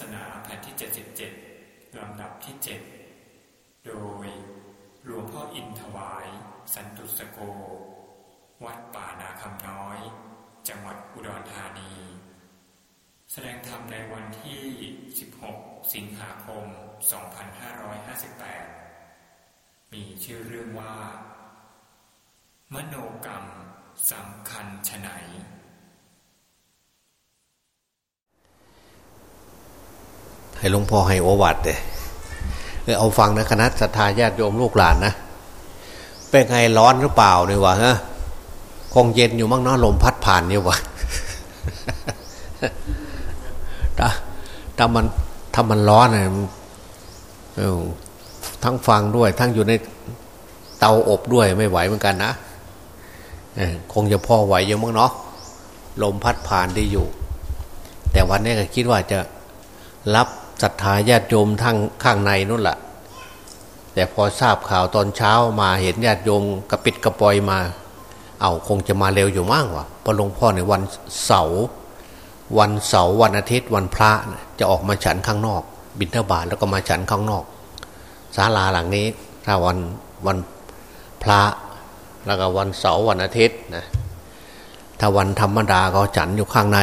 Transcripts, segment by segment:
ศนาแผ่นที่ 77 ลำดับที่ 7 โดยหลวงพ่ออินถวาย สันตุสโก วัดป่านาคำน้อย จังหวัดอุดรธานี แสดงธรรมในวันที่ 16 สิงหาคม 2558 มีชื่อเรื่องว่า มโนกรรมสำคัญชะไหน ให้หลวงพ่อให้โอวัดเลยเอาฟังนะคณะศรัทธาญาติโยมลูกหลานนะเป็นไงร้อนหรือเปล่าเนี่ยวะฮะคงเย็นอยู่มั้งเนาะลมพัดผ่านเนี่ยวะถ้าถ้ามันถ้ามันร้อนเนี่ยทั้งฟังด้วย ทั้งอยู่ในเตาอบด้วยไม่ไหวเหมือนกันนะคงจะพอไหวอยู่มั้งเนาะลมพัดผ่านได้อยู่ แต่วันนี้ก็คิดว่าจะรับ ศรัทธาญาติโยมทั้งข้างในนู่นแหละแต่พอทราบข่าวตอนเช้ามาเห็นญาติโยมกระปิดกระปอยมา เอาคงจะมาเร็วอยู่มากว่ะพอหลวงพ่อในวันเสาร์วันเสาร์วันอาทิตย์วันพระจะออกมาฉันข้างนอก บิณฑบาตแล้วก็มาฉันข้างนอกศาลาหลังนี้ถ้าวันวันพระแล้วก็วันเสาร์วันอาทิตย์นะถ้าวันธรรมดาก็ฉันอยู่ข้างใน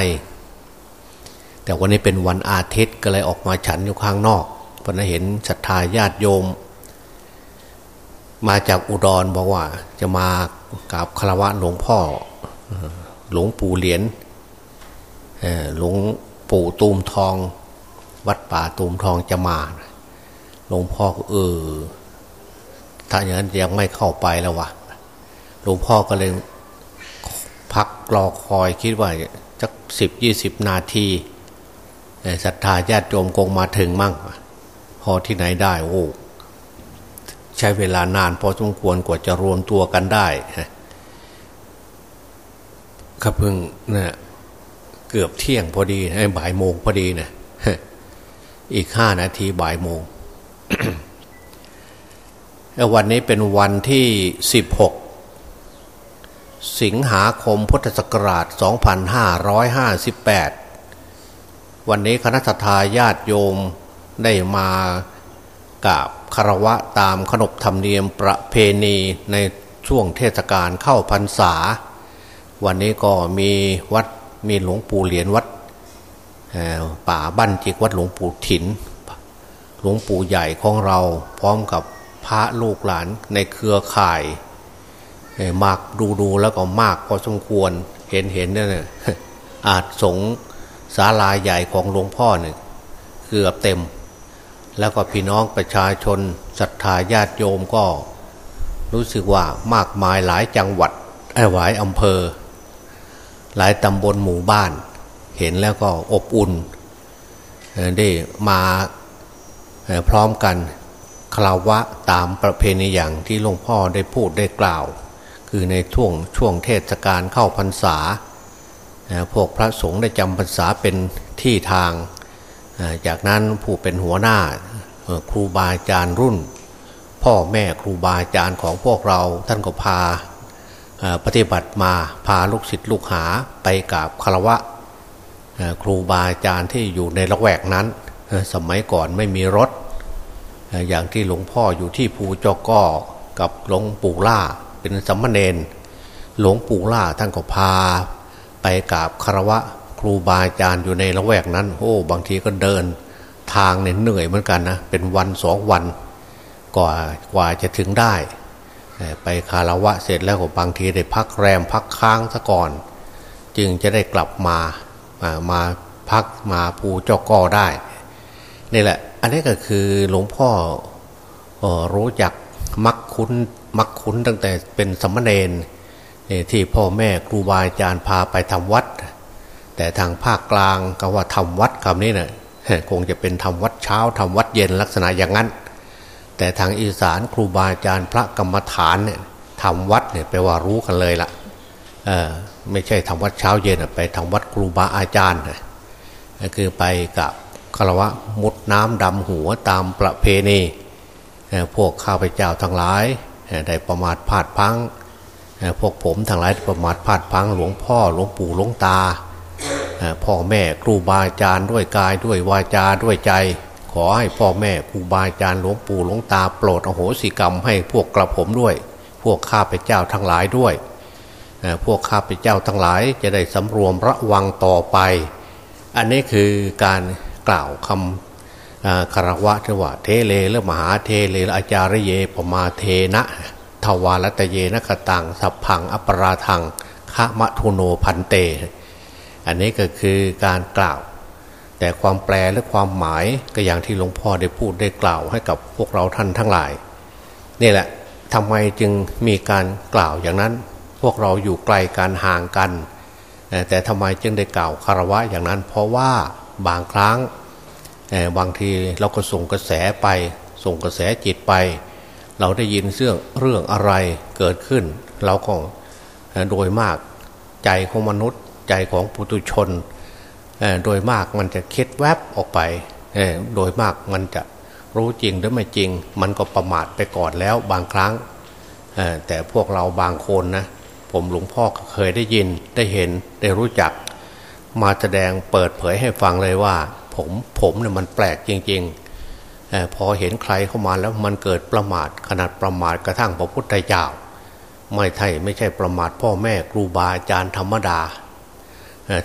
แต่วันนี้เป็นวันอาทิตย์ก็เลยออกมาฉันอยู่ข้างนอกเพราะนั้นเห็นศรัทธาญาติโยม มาจากอุดรบอกว่า จะมากราบคารวะหลวงพ่อ หลวงปู่เหรียญหลวงปู่ตูมทอง วัดป่าตูมทองจะมาหลวงพ่อเออถ้าอย่างนั้นยังไม่เข้าไปแล้ววะหลวงพ่อก็เลยพักรอคอยคิดว่าสักสิบยี่สิบนาที ศรัทธาญาติโยมคงมาถึงมั่ง พอที่ไหนได้โอ้ใช้เวลานานพอสมควรกว่าจะรวมตัวกันได้ครับเพิ่งเนะเกือบเที่ยงพอดีไอ้บ่ายโมงพอดีเนะอีกห้านาทีบ่ายโมงวันนี้เป็นวันที่สิบหกสิงหาคมพุทธศักราช 2558 วันนี้คณะทาญาติโยมได้มากราบคารวะตามขนบธรรมเนียมประเพณีในช่วงเทศกาลเข้าพรรษา วันนี้ก็มีวัดมีหลวงปู่เหรียญวัดป่าบ้านจิกวัดหลวงปู่ถิน หลวงปู่ใหญ่ของเราพร้อมกับพระลูกหลานในเครือข่ายมากดูดูแล้วก็มากพอสมควรเห็นเห็นเนี่ยอาจสง ศาลาใหญ่ของหลวงพ่อเนี่ยเกือบเต็ม แล้วก็พี่น้องประชาชนศรัทธาญาติโยมก็ รู้สึกว่ามากมายหลายจังหวัดไอ้หวายอำเภอ หลายตำบลหมู่บ้าน เห็นแล้วก็อบอุ่นได้มาพร้อมกันคลาวะตามประเพณีอย่างที่หลวงพ่อได้พูดได้กล่าว คือในช่วงช่วงเทศกาลเข้าพรรษา พวกพระสงฆ์ได้จำพรรษาเป็นที่ทาง จากนั้นผู้เป็นหัวหน้าครูบาอาจารย์รุ่น พ่อแม่ครูบาอาจารย์ของพวกเราท่านก็พาปฏิบัติมาพาลูกศิษย์ลูกหาไปกราบคารวะครูบาอาจารย์ที่อยู่ในละแวกนั้น สมัยก่อนไม่มีรถ อย่างที่หลวงพ่ออยู่ที่ภูจอกอกับหลวงปู่ล่าเป็นสัมมาเนนหลวงปู่ล่าท่านก็พา ไปกราบคารวะครูบาอาจารย์อยู่ในละแวกนั้นโอ้บางทีก็เดินทางเนี่ยเหนื่อยเหมือนกันนะเป็นวันสองวันกว่ากว่าจะถึงได้ ไปคารวะเสร็จแล้วก็บางทีได้พักแรมพักค้างซะก่อน จึงจะได้กลับมามาพักมาภูเจ้าก่อได้นี่แหละ อันนี้ก็คือหลวงพ่อรู้จักมักคุ้นมักคุ้นตั้งแต่เป็นสมณเณร ที่พ่อแม่ครูบาอาจารย์พาไปทำวัด แต่ทางภาคกลางก็ว่าทำวัดคำนี้เนะ่ยคงจะเป็นทำวัดเช้าทำวัดเย็นลักษณะอย่างนั้น แต่ทางอีสานครูบาอาจารย์พระกรรมฐานเนี่ยทำวัดเนี่ยแปลว่ารู้กันเลยละ่ะไม่ใช่ทำวัดเช้าเย็นไปทำวัดครูบาอาจารย์ก็คือไปกับคารวะมุดน้ำดำหัวตามประเพณีพวกข้าพเจ้าทั้งหลายได้ประมาทพลาดพัง พวกผมทั้งหลายประมาทพลาดพังหลวงพ่อหลวงปู่หลวงตาพ่อแม่ครูบาอาจารย์ด้วยกายด้วยวาจาด้วยใจ ขอให้พ่อแม่ครูบาอาจารย์หลวงปู่หลวงตาโปรดอโหสิกรรมให้พวกกระผมด้วย พวกข้าพเจ้าทั้งหลายด้วยพวกข้าพเจ้าทั้งหลายจะได้สำรวมระวังต่อไป อันนี้คือการกล่าวคำคารวะทว่าเทเลและมหาเทเลอาจารเยปมาเทนะ ทวารตเยนะขตังสัพพังอปราทังคะมะทุโนพันเต อันนี้ก็คือการกล่าว แต่ความแปลและความหมายก็อย่างที่หลวงพ่อได้พูดได้กล่าวให้กับพวกเราท่านทั้งหลายนี่แหละทำไมจึงมีการกล่าวอย่างนั้น พวกเราอยู่ไกลกันห่างกัน แต่ทำไมจึงได้กล่าวคารวะอย่างนั้น เพราะว่าบางครั้งบางทีเราก็ส่งกระแสไป ส่งกระแสจิตไป เราได้ยินเรื่องเรื่องอะไรเกิดขึ้น เราก็โดยมากใจของมนุษย์ใจของปุถุชน โดยมากมันจะคิดแวบออกไป โดยมากมันจะรู้จริงหรือไม่จริง มันก็ประมาทไปก่อนแล้วบางครั้ง แต่พวกเราบางคนนะผมหลวงพ่อเคยได้ยินได้เห็นได้รู้จัก มาแสดงเปิดเผยให้ฟังเลยว่า ผมผมเนี่ยมันแปลกจริง ๆ พอเห็นใครเข้ามาแล้วมันเกิดประมาทขนาดประมาทกระทั่งพระพุทธเจ้า ไม่ใช่ไม่ใช่ประมาทพ่อแม่ครูบาอาจารย์ธรรมดา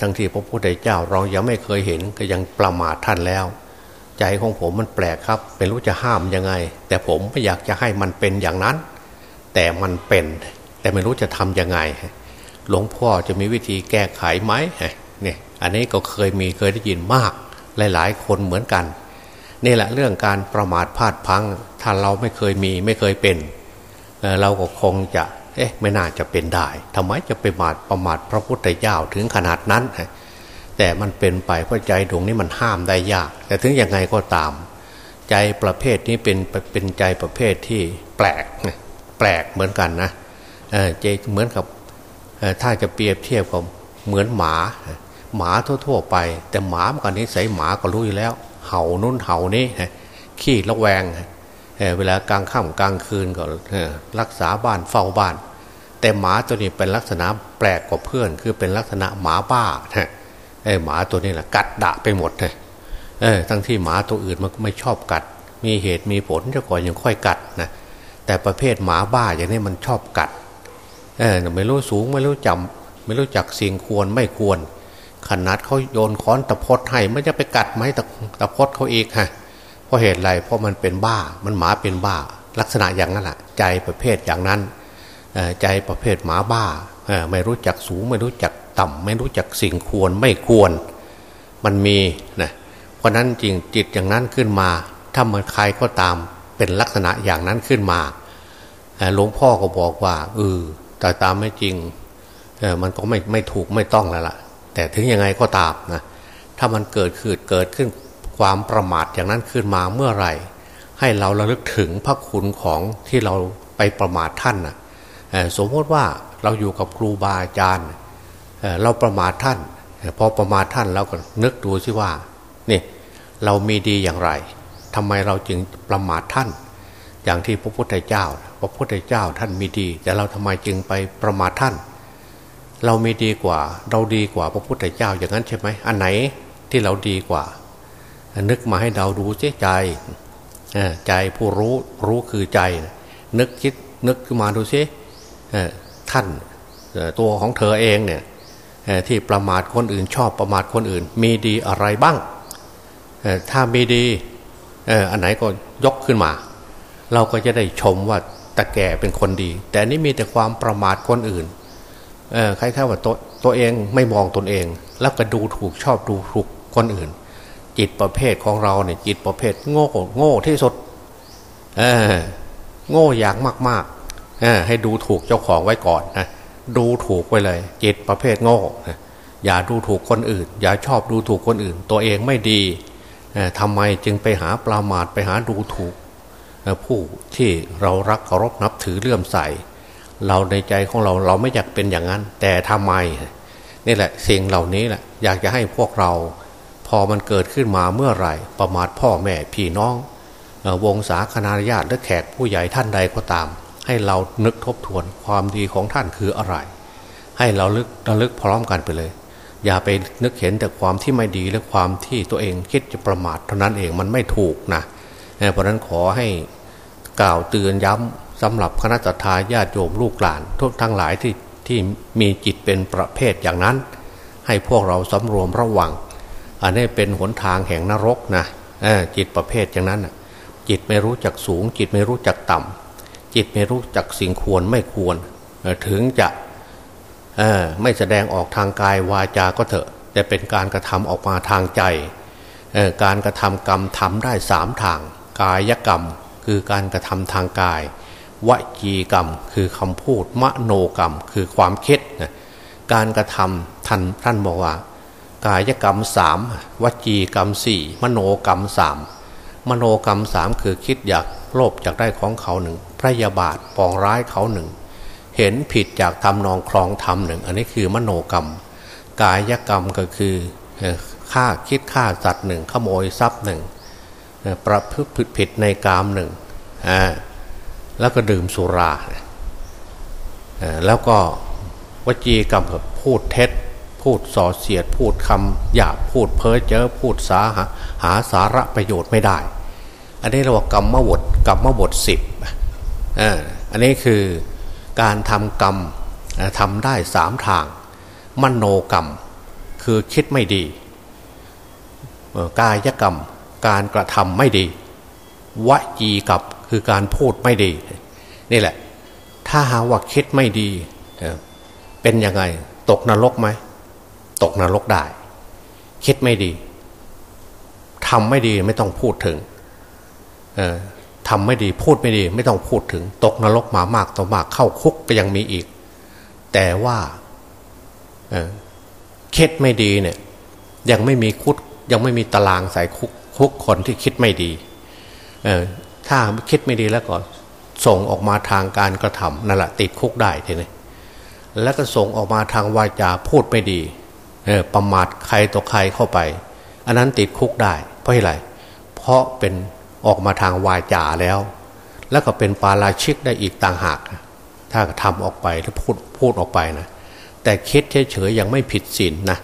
ทั้งที่พระพุทธเจ้าเรายังไม่เคยเห็นก็ยังประมาทท่านแล้ว ใจของผมมันแปลกครับ เป็นรู้จะห้ามยังไง แต่ผมไม่อยากจะให้มันเป็นอย่างนั้น แต่มันเป็น แต่ไม่รู้จะทำยังไง หลวงพ่อจะมีวิธีแก้ไขไหมเนี่ยอันนี้ก็เคยมีเคยได้ยินมากหลาย ๆ คนเหมือนกัน นี่แหละเรื่องการประมาทพลาดพังถ้าเราไม่เคยมีไม่เคยเป็นเราก็คงจะเอ๊ะไม่น่าจะเป็นได้ทำไมจะไปมาดประมาทพระพุทธเจ้าถึงขนาดนั้น แต่มันเป็นไปเพราะใจดวงนี้มันห้ามได้ยาก แต่ถึงยังไงก็ตาม ใจประเภทนี้เป็นเป็นใจประเภทที่แปลกแปลกเหมือนกันนะใจเหมือนกับถ้าจะเปรียบเทียบกับเหมือนหมา หมาทั่ว ๆ ไป แต่หมามื่อก่อนนี้ใส่หมาก็รู้อยู่แล้ว เห่านุ่นเห่านี่ขี้ระแวงเวลากลางค่ำกลางคืนก็รักษาบ้านเฝ้าบ้าน แต่หมาตัวนี้เป็นลักษณะแปลกกว่าเพื่อน คือเป็นลักษณะหมาบ้าฮะหมาตัวนี้แหละกัดดะไปหมดเลยทั้งที่หมาตัวอื่นมันไม่ชอบกัด มีเหตุมีผลจะก่อนยังค่อยกัดนะแต่ประเภทหมาบ้าอย่างนี้มันชอบกัดเออไม่รู้สูงไม่รู้จำไม่รู้จักสิ่งควรไม่ควร ขนาดเขาโยนค้อนตะพดให้ไม่จะไปกัดไหมตะตะพดเขาอีกฮะเพราะเหตุไรเพราะมันเป็นบ้า มันหมาเป็นบ้า ลักษณะอย่างนั้นแหละใจประเภทอย่างนั้นใจประเภทหมาบ้าไม่รู้จักสูงไม่รู้จักต่ำไม่รู้จักสิ่งควรไม่ควร มันมีนะเพราะนั้นจริงจิตอย่างนั้นขึ้นมา ถ้ามันใครก็ตามเป็นลักษณะอย่างนั้นขึ้นมาหลวงพ่อก็บอกว่าเออแต่ตามไม่จริงมันก็ไม่ไม่ถูกไม่ต้องแล้วล่ะ แต่ถึงยังไงก็ตามนะถ้ามันเกิดขึ้นเกิดขึ้นความประมาทอย่างนั้นขึ้นมาเมื่อไหร่ ให้เราระลึกถึงพระคุณของที่เราไปประมาทท่านนะสมมติว่าเราอยู่กับครูบาอาจารย์เราประมาทท่านพอประมาทท่านเราก็นึกดูสิว่านี่เรามีดีอย่างไรทำไมเราจึงประมาทท่าน อย่างที่พระพุทธเจ้า พระพุทธเจ้าท่านมีดี แต่เราทำไมจึงไปประมาทท่าน เรามีดีกว่า เราดีกว่าพระพุทธเจ้าอย่างนั้นใช่ไหมอันไหนที่เราดีกว่า นึกมาให้เราดูเจ๊ใจใจผู้รู้รู้คือใจ นึกคิดนึกขึ้นมาดูซิท่านตัวของเธอเองเนี่ยที่ประมาทคนอื่นชอบประมาทคนอื่น มีดีอะไรบ้างถ้ามีดีอันไหนก็ยกขึ้นมา เราก็จะได้ชมว่าตะแก่เป็นคนดี แต่นี่มีแต่ความประมาทคนอื่น ใครๆว่าตัวตัวเองไม่มองตนเอง แล้วก็ดูถูกชอบดูถูกคนอื่น จิตประเภทของเราเนี่ยจิตประเภทโง่โง่ที่สุดเออโง่อย่างมากๆเออให้ดูถูกเจ้าของไว้ก่อนนะดูถูกไว้เลย จิตประเภทโง่อย่าดูถูกคนอื่น อย่าชอบดูถูกคนอื่น ตัวเองไม่ดีทำไมจึงไปหาปลามาดไปหาดูถูกผู้ที่เรารักเคารพนับถือเลื่อมใส เราในใจของเราเราไม่อยากเป็นอย่างนั้น แต่ทำไมนี่แหละสิ่งเหล่านี้แหละอยากจะให้พวกเรา พอมันเกิดขึ้นมาเมื่อไหร่ ประมาทพ่อแม่พี่น้องวงศาคณาญาติและแขกผู้ใหญ่ท่านใดก็ตาม ให้เรานึกทบทวนความดีของท่านคืออะไร ให้เราลึกระลึกพร้อมกันไปเลย อย่าไปนึกเห็นแต่ความที่ไม่ดีและความที่ตัวเองคิดจะประมาทเท่านั้นเองมันไม่ถูกนะเพราะนั้นขอให้กล่าวเตือนย้ำ สำหรับคณะทาญาติโยมลูกหลานทุกทั้งหลายที่ที่มีจิตเป็นประเภทอย่างนั้น ให้พวกเราสำรวมระวัง อันนี้เป็นหนทางแห่งนรกนะจิตประเภทอย่างนั้นจิตไม่รู้จักสูง จิตไม่รู้จักต่ำจิตไม่รู้จักสิ่งควรไม่ควรถึงจะไม่แสดงออกทางกายวาจาก็เถอะ แต่เป็นการกระทำออกมาทางใจการกระทำกรรมทำได้สามทาง กายกรรมคือการกระทำทางกาย วจีกรรม คือคำพูดมโนกรรม คือความคิดการกระทำท่านท่านบอกว่า กายกรรมสามวจีกรรมสี่มโนกรรมสามมโนกรรมสามคือคิดอยากโลภอยากได้ของเขาหนึ่งพระยาบาทปองร้ายเขาหนึ่ง เห็นผิดจากทำนองคลองทำหนึ่ง อันนี้คือมโนกรรม กายกรรมก็คือฆ่าคิดฆ่าสัตว์หนึ่งขโมยทรัพย์หนึ่งประพฤติผิดในกามหนึ่ง แล้วก็ดื่มสุราแล้วก็วจีกรรมกับพูดเท็จ พูดส่อเสียด พูดคำหยาบพูดเพ้อเจ้อพูดสาหาหาสาระประโยชน์ไม่ได้ อันนี้เราว่ากรรมมบทกรรมมบทสิบอันนี้คือการทำกรรมทำได้สามทาง มโนกรรม คือคิดไม่ดี กายกรรม การกระทำไม่ดีวจีกับ คือการพูดไม่ดี นี่แหละ ถ้าหาว่าคิดไม่ดีเป็นยังไง ตกนรกไหมตกนรกได้ คิดไม่ดีทำไม่ดีไม่ต้องพูดถึงทำไม่ดีพูดไม่ดี ไม่ต้องพูดถึง ตกนรกมามากต่อมากเข้าคุกก็ยังมีอีก แต่ว่าเคดไม่ดีเนี่ย ยังไม่มีคุกยังไม่มีตารางใส่คุกคุกคนที่คิดไม่ดี ถ้าคิดไม่ดีแล้วก็ส่งออกมาทางการกระทำนั่นแหละติดคุกได้ทีนี้แล้วก็ส่งออกมาทางวาจาพูดไม่ดีประมาทใครต่อใครเข้าไป อันนั้นติดคุกได้ เพราะอะไรเพราะเป็นออกมาทางวาจาแล้ว แล้วก็เป็นปาราชิกได้อีกต่างหาก ถ้าทำออกไปถ้าพูดพูดออกไปนะแต่คิดเฉยๆยังไม่ผิดศีลนนะ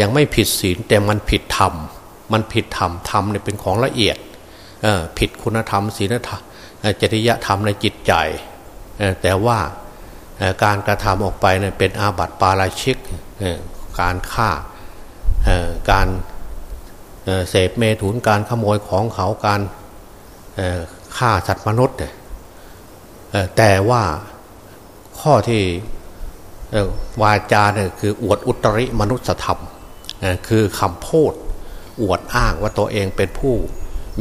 ยังไม่ผิดศีลแต่มันผิดธรรมมันผิดธรรมธรรมเนี่ยเป็นของละเอียด ผิดคุณธรรมศีลธรรมจริยธรรมในจิตใจ แต่ว่าการกระทำออกไปเนี่ยเป็นอาบัติปาราชิก การฆ่าการเสพเมถุนการขโมยของเขาการฆ่าสัตว์มนุษย์แต่ว่าข้อที่วาจาเนี่ยคืออวดอุตริมนุษยธรรมคือคำพูดอวดอ้างว่าตัวเองเป็นผู้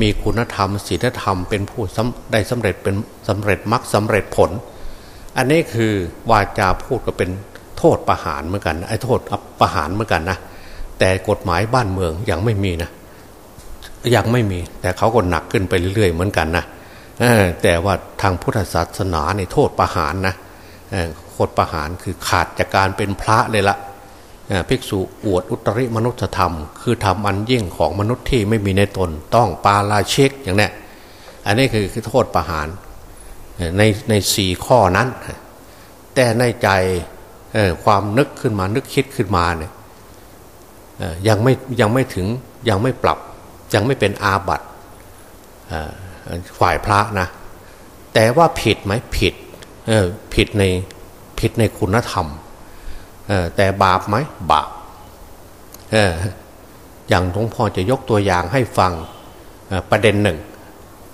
มีคุณธรรมศีลธรรมเป็นผู้ได้สำเร็จเป็นสำเร็จมรรคสาเร็จผล อันนี้คือวาจาพูดก็เป็นโทษประหารเหมือนกันไอ้โทษประหารเหมือนกันนะแต่กฎหมายบ้านเมืองยังไม่มีนะยังไม่มี แต่เขาก็หนักขึ้นไปเรื่อยๆเหมือนกันนะแต่ว่าทางพุทธศาสนาในโทษประหารนะโทษประหารคือขาดจากการเป็นพระเลยละ ภิกษุอวดอุตริมนุษธรรม คือทำอันยิ่งของมนุษย์ที่ไม่มีในตนต้องปาลาเชกอย่างนี้อันนี้คือคือโทษประหารในในสี่ข้อนั้น แต่ในใจความนึกขึ้นมานึกคิดขึ้นมาเนี่ยยังไม่ยังไม่ถึงยังไม่ปรับยังไม่เป็นอาบัตฝ่ายพระนะ แต่ว่าผิดไหมผิดผิดในผิดในคุณธรรม แต่บาปไหมบาปอย่างหลวงพ่อจะยกตัวอย่างให้ฟังประเด็นหนึ่ง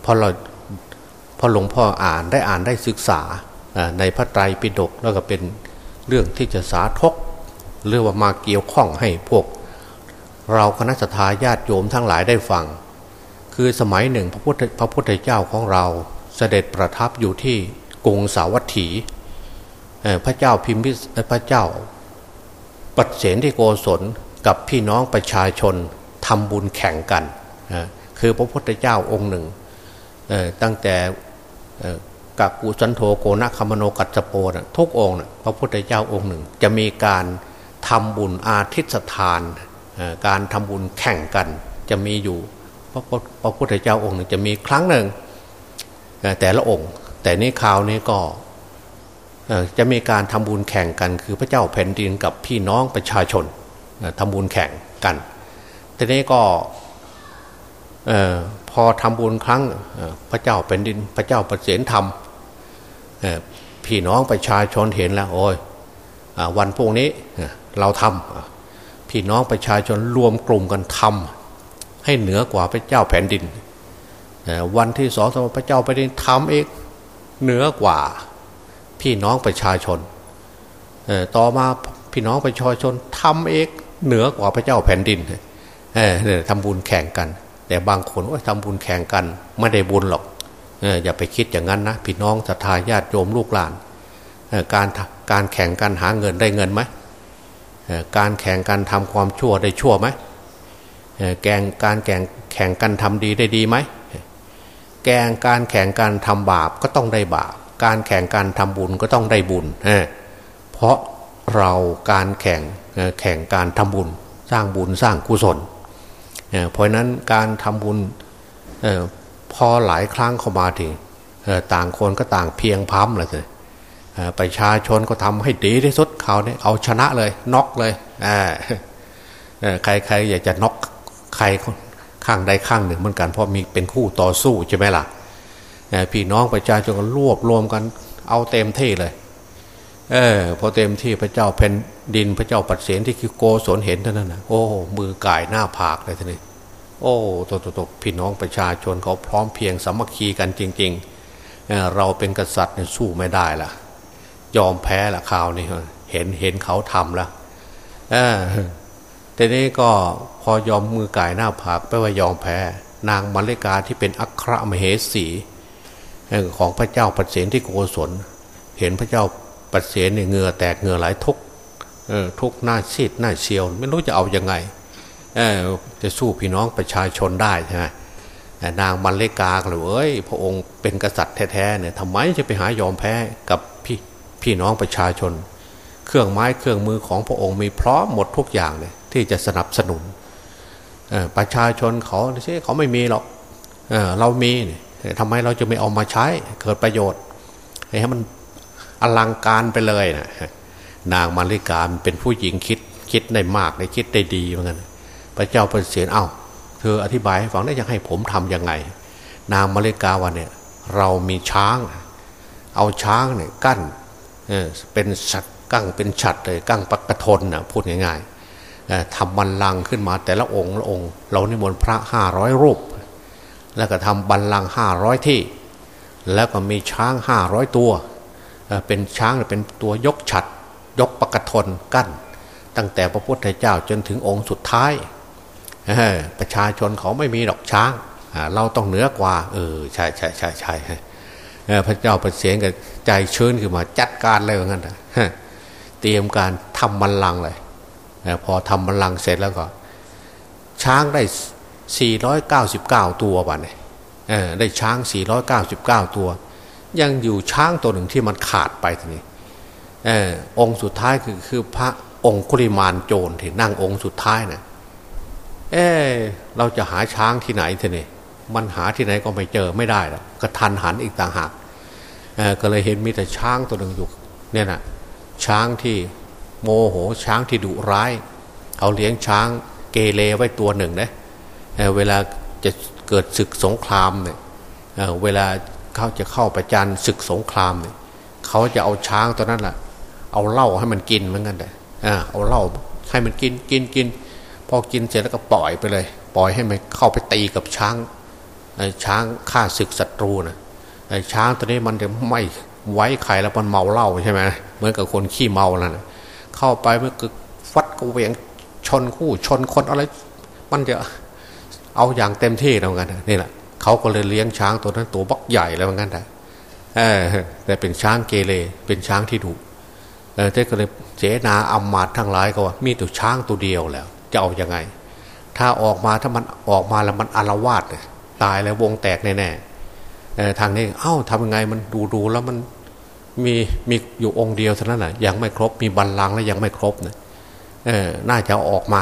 พอเราพอหลวงพ่ออ่านได้อ่านได้ศึกษาในพระไตรปิฎกแล้วก็เป็นเรื่องที่จะสาธกเรื่องว่ามาเกี่ยวข้องให้พวก เราคณะทาญาติโยมทั้งหลายได้ฟัง คือสมัยหนึ่งพระพุทธพระพุทธเจ้าของเราเสด็จประทับอยู่ที่กรุงสาวัตถีพระเจ้าพิมพิพระเจ้า ปัดเสนที่โกศลกับพี่น้องประชาชนทำบุญแข่งกันคือพระพุทธเจ้าองค์หนึ่งตั้งแต่กักกุสันโธโกนะคมโนกัจโปนะทุกองค์นะพระพุทธเจ้าองค์หนึ่ง จะมีการทำบุญอาทิตทาน การทำบุญแข่งกัน จะมีอยู่พระพระพุทธเจ้าองค์หนึ่งจะมีครั้งหนึ่งแต่ละองค์ แต่นี้คราวนี้ก็ จะมีการทำบุญแข่งกันคือพระเจ้าแผ่นดินกับพี่น้องประชาชนทำบุญแข่งกัน ทีนี้ก็พอทำบุญครั้งพระเจ้าเป็นดินพระเจ้าประเสนธรรมพี่น้องประชาชนเห็นแล้วโอ้ยวันพวกนี้เราทำพี่น้องประชาชนรวมกลุ่มกันทำให้เหนือกว่าพระเจ้าแผ่นดิน วันที่สองพระเจ้าแผ่นดินทำเองเหนือกว่า พี่น้องประชาชนต่อมาพี่น้องประชาชนทำเองเหนือกว่าพระเจ้าแผ่นดินทำบุญแข่งกัน แต่บางคนว่าทำบุญแข่งกันไม่ได้บุญหรอกอย่าไปคิดอย่างนั้นนะพี่น้องศรัทธาญาติโยมลูกหลานการการแข่งกันหาเงินได้เงินไหมการแข่งกันทำความชั่วได้ชั่วไหมแกงการแข่งแข่งกันทำดีได้ดีไหมแกงการแข่งกันทำบาปก็ต้องได้บาป การแข่งกันทำบุญก็ต้องได้บุญเพราะเราการแข่งแข่งการทำบุญ สร้างบุญสร้างกุศลเพราะนั้นการทำบุญพอหลายครั้งเข้ามาถึงต่างคนก็ต่างเพียงพ้ำเลยประชาชนก็ทำให้ดีที่สุดเขาเนี่ยเอาชนะเลยน็อกเลยใครๆอยากจะน็อกใครข้างใดข้างหนึ่งเหมือนกันเพราะมีเป็นคู่ต่อสู้ใช่ไหมล่ะ พี่น้องประชาชนก็รวบรวมกัน เอาเต็มที่เลย เออพอเต็มที่พระเจ้าแผ่นดินพระเจ้าปัดเสียนที่คือโกศลเห็นเท่านั้นนะโอ้มือกายหน้าผากเลยทีนี้โอ้ตกตกพี่น้องประชาชนเขาพร้อมเพียงสามัคคีกันจริงๆเเราเป็นกษัตริย์สู้ไม่ได้ละยอมแพ้ละข่าวนี้เห็นเห็นเขาทำล้วเออทีนี้ก็พอยอมมือกายหน้าผากไปว่ายอมแพ้ นางมาริกาที่เป็นอัครมเหสี ของพระเจ้าปัดเสนที่โกศล เห็นพระเจ้าปัดเสนเนี่ยเงือแตกเงือไหลทุกทุกหน้าซีดหน้าเชียว ไม่รู้จะเอาอยัางไงจะสู้พี่น้องประชาชนได้ใช่ไหมนางมันเลกาเลยเอ้ยพระองค์เป็นกษัตริย์แท้ๆเนี่ยทำไมจะไปหายอมแพ้กับพี่พี่น้องประชาชน เครื่องไม้เครื่องมือของพระองค์มีพร้อมหมดทุกอย่างเลยที่จะสนับสนุนประชาชนเขาใช่เขาไม่มีหรอกเเรามี ทำไมเราจะไม่เอามาใช้เกิดประโยชน์ให้มันอลังการไปเลยนะนางมาริกาเป็นผู้หญิงคิดคิดได้มากได้คิดได้ดีเหมือนกันพระเจ้าประเสียนเอา้าเธออธิบายให้ฟังได้จะให้ผมทํำยังไง นางมาริกาวันเนี่ยเรามีช้าง เอาช้างเนี่ยกั้นเเป็นสัตว์กั้งเป็นฉัดเลยกั้งปักกระทนนะพูดง่ายๆทำบันลังขึ้นมาแต่ละองค์ละองค์ เรานิมนต์พระห้าร้อยรูป แล้วก็ทำบันลังห้าร้อยที่ แล้วก็มีช้างห้าร้อยตัวเป็นช้างเป็นตัวยกฉัด ยกปกทนกั้น ตั้งแต่พระพุทธเจ้าจนถึงองค์สุดท้ายประชาชนเขาไม่มีดอกช้าง เราต้องเหนือกว่า เออใช่ใช่ใช่ใช่พระเจ้าประเสียงกับใจเชิญขึ้นมาจัดการเลยว่างั้นเตรียมการทำบันลังเลยพอทำบันลังเสร็จแล้วก็ ช้างได้ 499 ตัวบ้านี่ได้ช้าง 499 ตัว ยังอยู่ช้างตัวหนึ่งที่มันขาดไปทีนี้องค์สุดท้ายคือคือพระองคุริมานโจรที่นั่งองค์สุดท้ายนะ่ะเออเราจะหาช้างที่ไหนทีนี้มันหาที่ไหนก็ไม่เจอไม่ได้แล้วก็ทันหันอีกต่างหากก็เลยเห็นมีแต่ช้างตัวหนึ่งอยู่เนี่ยนะช้างที่โมโหช้างที่ดุร้ายเขาเลี้ยงช้างเกเรไว้ตัวหนึ่งนะ เวลาจะเกิดศึกสงครามเนี่ยเวลาเขาจะเข้าประจันศึกสงครามเนี่ยเขาจะเอาช้างตัวนั้นแหละเอาเหล้าให้มันกินเหมือนกันเลยเอาเหล้าให้มันกินกินกินพอกินเสร็จแล้วก็ปล่อยไปเลย ปล่อยให้มันเข้าไปตีกับช้างช้างฆ่าศึกศัตรูนะช้างตัวนี้มันจะไม่ไว้ไข่แล้วมันเมาเหล้าใช่ไหมเหมือนกับคนขี้เมาแล้วนะเข้าไปมันก็ฟัดกเวียงชนคู่ชนคนอะไร มันจะ เอาอย่างเต็มที่แล้วกันนี่แหละเขาก็เลยเลี้ยงช้างตัวนั้นตัวบักใหญ่แล้วเหมือนกันแต่แต่เป็นช้างเกเรเป็นช้างที่ดุเออแต่ก็เลยเจนาอัมมาตทั้งหลายก็ว่ามีตัวช้างตัวเดียวแล้ว จะเอาอยัางไง ถ้าออกมาถ้ามันออกมาแล้วมันอารวาสตายแล้ววงแตกแน่ๆทางนี้เอ้าทำยังไงมันดูดูแล้วมันมีมีอยู่องค์เดียวเท่านั้นแหละยังไม่ครบมีบัลลังก์แล้วยังไม่ครบนะเออน่าจะออกมา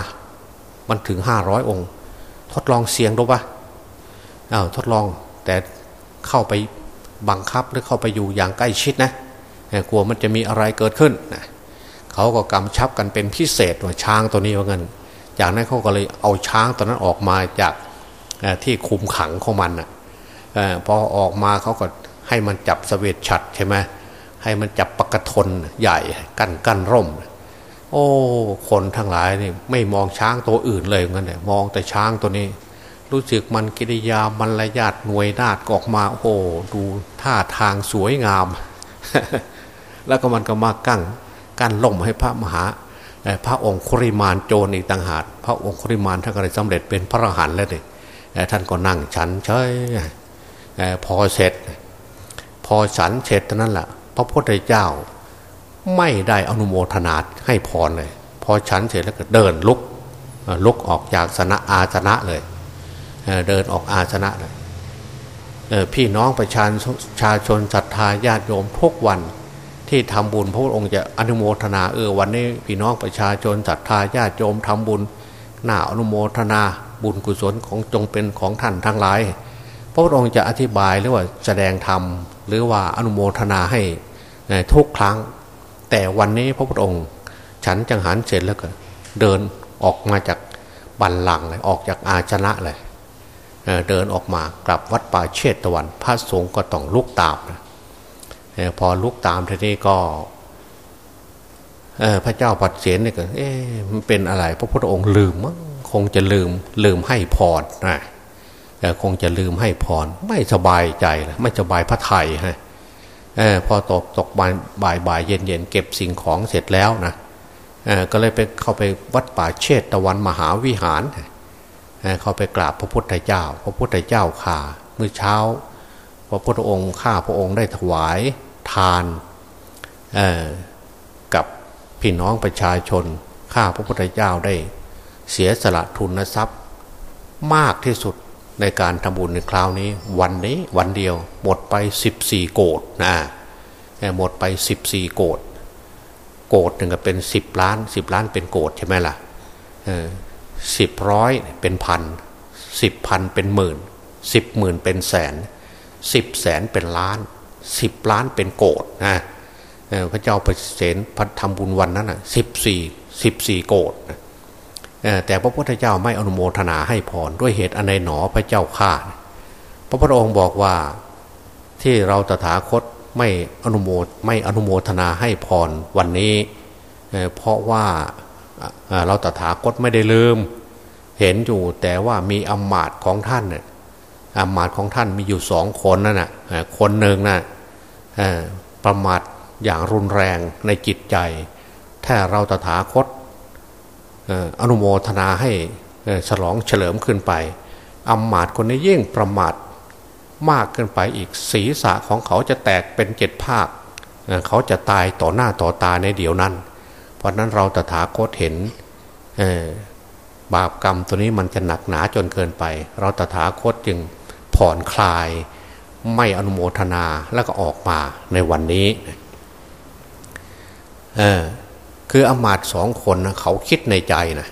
มันถึงห้าร้อยองค์ ทดลองเสียงดูปะอ้าวทดลองแต่เข้าไปบังคับหรือเข้าไปอยู่อย่างใกล้ชิดนะกลัวมันจะมีอะไรเกิดขึ้นนะเขาก็กำชับกันเป็นพิเศษว่าช้างตัวนี้ว่าเงินจากนั้นเขาก็เลยเอาช้างตอนนั้นออกมาจากที่คุมขังของมันอะพอออกมาเขาก็ให้มันจับสเวตฉัดใช่ไหมให้มันจับปกทนใหญ่กั้นกั้นร่ม โอ้ คนทั้งหลายนี่ไม่มองช้างตัวอื่นเลยงั้นเนี่ยมองแต่ช้างตัวนี้ รู้สึกมันกิริยามันระยาดหน่วยนาดออกมาโอ้ดูท่าทางสวยงาม แล้วก็มันก็มากั้งกั้นล่มให้พระมหาพระองค์คริมานโจรอีกต่างหากพระองค์คริมานท่านก็เลยสำเร็จเป็นพระอรหันต์แล้วเนี่ยท่านก็นั่งฉันเฉยพอเสร็จ พอฉันเสร็จเท่านั้นแหละพระพุทธเจ้า ไม่ได้อนุโมทนาให้พรเลย พอฉันเสร็จแล้วก็เดินลุกลุกออกจากสนะอาสนะเลยเดินออกอาสนะเลยพี่น้องประชาชาชนศรัทธาญาติโยมทุกวันที่ทำบุญพระองค์จะอนุโมทนาเออวันนี้พี่น้องประชาชนศรัทธาญาติโยมทำบุญหน้าอนุโมทนาบุญกุศลของจงเป็นของท่านทั้งหลายพระองค์จะอธิบายหรือว่าแสดงธรรมหรือว่าอนุโมทนาให้ทุกครั้ง แต่วันนี้พระพุทธองค์ ฉันจังหันเสร็จแล้วก็ เดินออกมาจากบันลังเลยออกจากอาชนะเลยเดินออกมากลับวัดป่าเชตตะวัน พระสงฆ์ก็ต้องลุกตามนะพอลุกตามทีนี้ก็พระเจ้าปัดเสียนเนี่ยก็เอ๊ะมันเป็นอะไร พระพุทธองค์ลืมมั้งคงจะลืมลืมให้พรนะคงจะลืมให้พรไม่สบายใจเลยไม่สบายพระไทยฮะ พอตกตกบ่ายบ่ายบายเย็นเย็นเก็บสิ่งของเสร็จแล้วนะก็เลยไปเข้าไปวัดป่าเชตตะวันมหาวิหารเข้าไปกราบพระพุทธเจ้า พระพุทธเจ้าข่าเมื่อเช้า พระพุทธองค์ข้าพระองค์ได้ถวายทานกับพี่น้องประชาชนข้าพระพุทธเจ้าได้เสียสละทุนทรัพย์มากที่สุด ในการทำบุญในคราวนี้ วันนี้วันเดียว หมดไปสิบสี่โกดนะหมดไปสิบสี่โกดโกดหนึ่งก็เป็นสิบล้านสิบล้านเป็นโกดใช่ไหมล่ะสิบร้อยเป็นพันสิบพันเป็นหมื่นสิบหมื่นเป็นแสนสิบแสนเป็นล้านสิบล้านเป็นโกดนะพระเจ้าประเสนพัฒรบุญวันนั้นอะสิบสี่สิบสี่โกด แต่พระพุทธเจ้าไม่อนุโมทนาให้พรด้วยเหตุอันใดหนอพระเจ้าข้าพระพุทธองค์บอกว่าที่เราตถาคตไม่อนุโมทไม่อนุโมทนาให้พรวันนี้ เพราะว่าเราตถาคตไม่ได้ลืม เห็นอยู่แต่ว่ามีอำมาตย์ของท่านเนี่ยอามาตย์ของท่านมีอยู่สองคนนั่นน่ะคนหนึ่งน่ะประมาทอย่างรุนแรงในจิตใจ ถ้าเราตถาคต อนุโมทนาให้ฉลองเฉลิมขึ้นไปอำมาตย์คนนี้ยิ่งประมาทมากขึ้นไปอีกศีรษะของเขาจะแตกเป็นเจ็ดภาค เขาจะตายต่อหน้าต่อตาในเดี๋ยวนั้น เพราะนั้นเราตถาคตเห็นบาปกรรมตัวนี้มันจะหนักหนาจนเกินไป เราตถาคตจึงผ่อนคลาย ไม่อนุโมทนาแล้วก็ออกมาในวันนี้ คืออมาตสองคนนะเขาคิดในใจนะ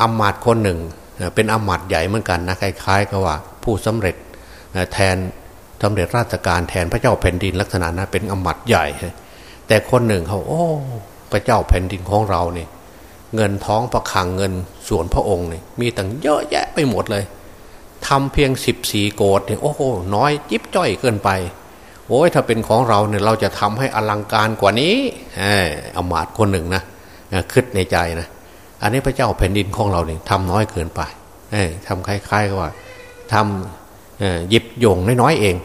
อมาตคนหนึ่งเป็นอมาตใหญ่เหมือนกันนะคล้ายๆกับว่าผู้สำเร็จแทนสำเร็จราชการแทนพระเจ้าแผ่นดินลักษณะนะเป็นอมาตใหญ่ แต่คนหนึ่งเขาโอ้พระเจ้าแผ่นดินของเราเนี่ยเงินท้องประคังเงินส่วนพระองค์เนี่ยมีตั้งเยอะแยะไปหมดเลยทำเพียงสิบสี่โกดเนี่ยโอ้โหน้อยจิบจ้อยเกินไป อ้ยถ้าเป็นของเราเนี่ยเราจะทำให้อลังการกว่านี้เอามาดคนหนึ่งนะคิดในใจนะอันนี้พระเจ้าแผ่นดินของเราเนี่ยทำน้อยเกินไปทำคล้ายๆกับว่าทำหยิบโยงน้อยๆเอง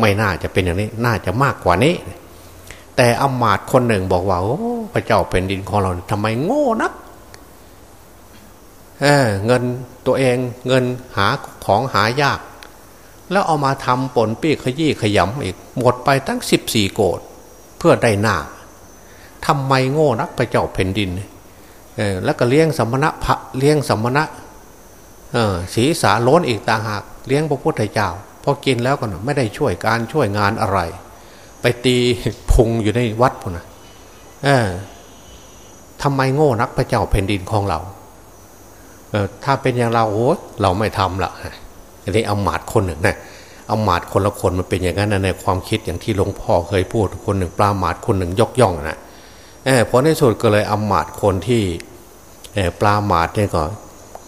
ไม่น่าจะเป็นอย่างนี้น่าจะมากกว่านี้ แต่อมาตคนหนึ่งบอกว่าโอ้พระเจ้าแผ่นดินของเราทำไมโง่นักเเงินตัวเองเงินหาของหายาก แล้วเอามาทำปนปี้ขยี้ขยำอีก หมดไปตั้งสิบสี่โกดเพื่อได้หน้าทำไมโง่นักพระเจ้าแผ่นดินเออแล้วก็เลี้ยงสมณะพระเลี้ยงสมณะเออศีสาล้นอีกต่างหากเลี้ยงพระพุทธเจ้าพอกินแล้วก็ไม่ได้ช่วยการช่วยงานอะไร ไปตีพุงอยู่ในวัดพุ่นะเออทำไมโง่นักพระเจ้าแผ่นดินของเราถ้าเป็นอย่างเราโอ้เราไม่ทำละ อันนี้เอาหมาดคนหนึ่งนะเอาหมาดคนละคนมันเป็นอย่างนั้นในความคิดอย่างที่หลวงพ่อเคยพูดคนหนึ่งปลาหมาดคนหนึ่งยกย่องนะเพราะในสุดก็เลยเอาหมาดคนที่ปลาหมาดเนี่ยก็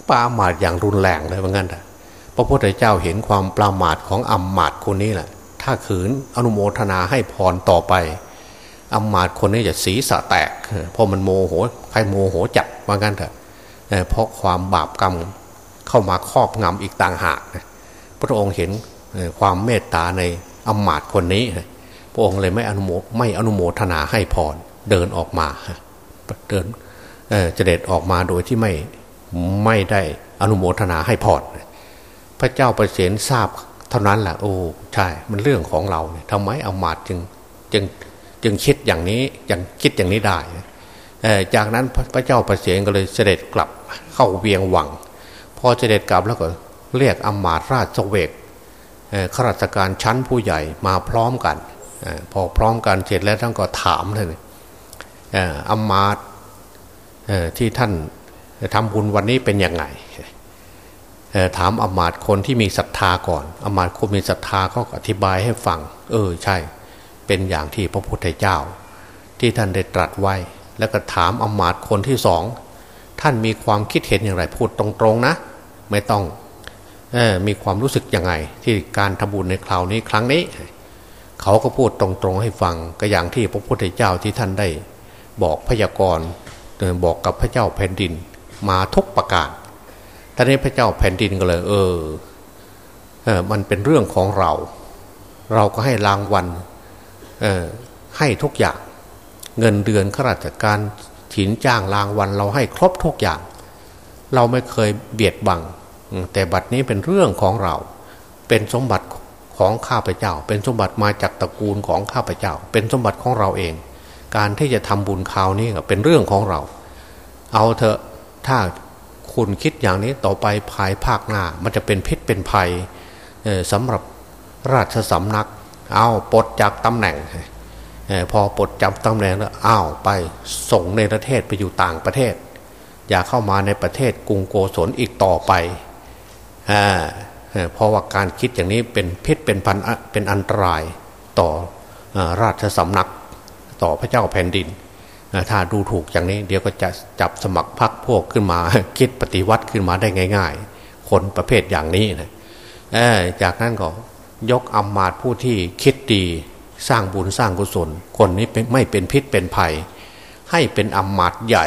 ปลาหมาดอย่างรุนแรงเลยว่างั้นะพระพุทธเจ้าเห็นความปลาหมาดของอัมมาดคนนี้แหละถ้าขืนอนุโมทนาให้พรต่อไปอัมมาดคนนี้จะศีรษะแตกเพราะมันโมโหใครโมโหจับว่างั้นเถอะเพราะความบาปกรรม เข้ามาครอบงำอีกต่างหากพระองค์เห็นความเมตตาในอัมมาดคนนี้ พระองค์เลยไม่อนุโมไม่อนุโมทนาให้พรเดินออกมาเดินจเด็ดออกมาโดยที่ไม่ไม่ได้อนุโมทนาให้พรพระเจ้าประเสนทราบเท่านั้นแหละโอ้ใช่ มันเรื่องของเราเนี่ยทำไมอมาตจึงจึงจึงคิดอย่างนี้ยังคิดอย่างนี้ได้จากนั้นพระเจ้าประเสนก็เลยเสด็จกลับเข้าเวียงหวัง พอเสด็จกลับแล้วก็เรียกอมาตราชเวกข้าราชการชั้นผู้ใหญ่มาพร้อมกันพอพร้อมกันเสร็จแล้วท่านก็ถามเลยอมาตที่ท่านทำบุญวันนี้เป็นยังไงถามอมาตคนที่มีศรัทธาก่อนอมาตคนมีศรัทธาเขาอธิบายให้ฟัง เออใช่ เป็นอย่างที่พระพุทธเจ้า ที่ท่านได้ตรัสไว้ แล้วก็ถามอมาตคนที่สอง ท่านมีความคิดเห็นอย่างไรพูดตรงๆนะ ไม่ต้องออมีความรู้สึกยังไง ที่การทำบุญในคราวนี้ครั้งนี้ เขาก็พูดตรงๆให้ฟังก็อย่างที่พระพุทธเจ้าที่ท่านได้ บอกพยากรณ์บอกกับพระเจ้าแผ่นดิน มาทุกประกาศท่านี้พระเจ้าแผ่นดินก็เลย เออเออมันเป็นเรื่องของเรา เราก็ให้รางวัลให้ทุกอย่าง เงินเดือนข้าราชการ ถินจ้างรางวัลเราให้ครบทุกอย่าง เราไม่เคยเบียดบัง แต่บัดนี้เป็นเรื่องของเรา เป็นสมบัติของข้าพเจ้า เป็นสมบัติมาจากตระกูลของข้าพเจ้า เป็นสมบัติของเราเอง การที่จะทำบุญคราวนี้เป็นเรื่องของเรา เอาเถอะถ้าคุณคิดอย่างนี้ต่อไปภายภาคหน้า มันจะเป็นพิษเป็นภัยสำหรับราชสำนัก เอาปลดจากตำแหน่ง พอปลดจากตำแหน่งแล้วอ้าวไปส่งในประเทศไปอยู่ต่างประเทศ อย่าเข้ามาในประเทศกรุงโกศลอีกต่อไปเพราะว่าการคิดอย่างนี้เป็นพิษเป็นพันเป็นอันตรายต่อราชสำนักต่อพระเจ้าแผ่นดิน ถ้าดูถูกอย่างนี้เดี๋ยวก็จะจับสมัครพรรคพวกขึ้นมา คิดปฏิวัติขึ้นมาได้ง่าย ๆ คนประเภทอย่างนี้นะจากนั้นก็ยกอำมาตผู้ที่คิดดี สร้างบุญสร้างกุศล คนนี้ไม่เป็นพิษเป็นภัย ให้เป็นอำมาตใหญ่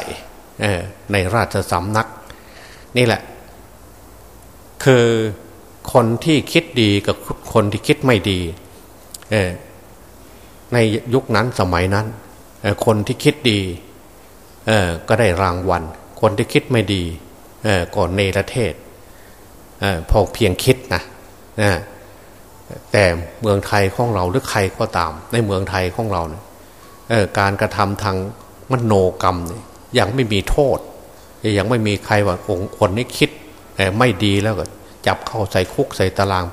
ในราชสำนัก นี่แหละ คือคนที่คิดดีกับคนที่คิดไม่ดีในยุคนั้นสมัยนั้น คนที่คิดดีก็ได้รางวัล คนที่คิดไม่ดีก่อนเนรเทศพอเพียงคิดนะ แต่เมืองไทยของเราหรือใครก็ตาม ในเมืองไทยของเราเนี่ยการกระทำทางมโนกรรมเนี่ยยังไม่มีโทษ ยังไม่มีใครว่าคนนี้คิดไม่ดีแล้วก็จับเข้าใส่คุกใส่ตาราง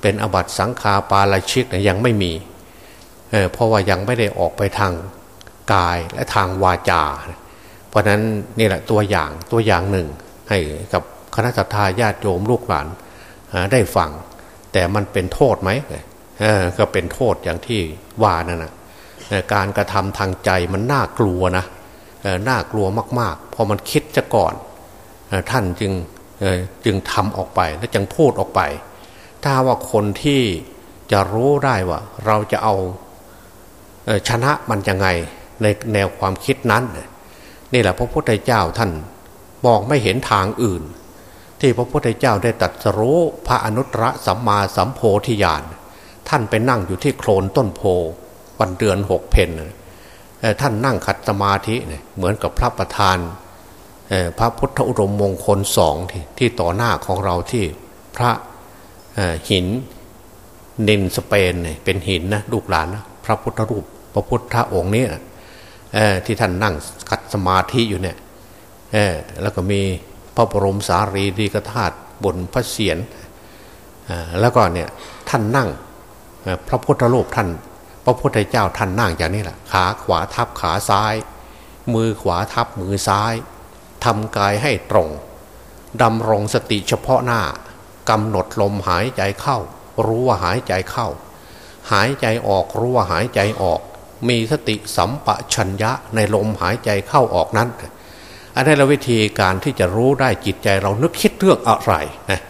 เป็นอบัตสังคาปาลาชิกเนี่ยยังไม่มีเเพราะว่ายังไม่ได้ออกไปทางกายและทางวาจา เพราะนั้นนี่แหละตัวอย่างตัวอย่างหนึ่ง ให้กับคณะทาญาติโยมลูกหลานได้ฟัง แต่มันเป็นโทษไหมก็เป็นโทษอย่างที่ว่านั่นนะการกระทำทางใจมันน่ากลัวนะน่ากลัวมากๆพอมันคิดจะก่อนท่านจึงจึงทำออกไปและจึงพูดออกไป ถ้าว่าคนที่จะรู้ได้ว่า เราจะเอาชนะมันยังไงในแนวความคิดนั้น นี่แหละพระพุทธเจ้าท่านมองไม่เห็นทางอื่น ที่พระพุทธเจ้าได้ตัดสรู้พระอนุตตรสัมมาสัมโพธิญาณท่านไปนั่งอยู่ที่โคลนต้นโพวันเดือนหกเพนท่านนั่งขัดสมาธิเหมือนกับพระประธานพระพุทธอุดมมงคลสองที่ที่ต่อหน้าของเราที่พระหินนินสเปนเป็นหินนะลูกหลานนะพระพุทธรูปพระพุทธองค์นี้ที่ท่านนั่งขัดสมาธิอยู่เนี่ยแล้วก็มี พระบรมสารีริกธาตุบนพระเศียรแล้วก็เนี่ยท่านนั่งพระพุทธรูปท่าน พระพุทธเจ้าท่านนั่งอย่างนี้แหละขาขวาทับขาซ้าย มือขวาทับมือซ้ายทำกายให้ตรงดำรงสติเฉพาะหน้ากำหนดลมหายใจเข้า รู้ว่าหายใจเข้า หายใจออกรู้ว่าหายใจออก มีสติสัมปชัญญะในลมหายใจเข้าออกนั้น อันนี้เราวิธีการที่จะรู้ได้จิตใจเรานึกคิดเรื่องอะไรนะ